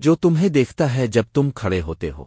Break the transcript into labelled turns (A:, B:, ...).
A: جو تمہیں دیکھتا ہے جب تم کھڑے ہوتے ہو۔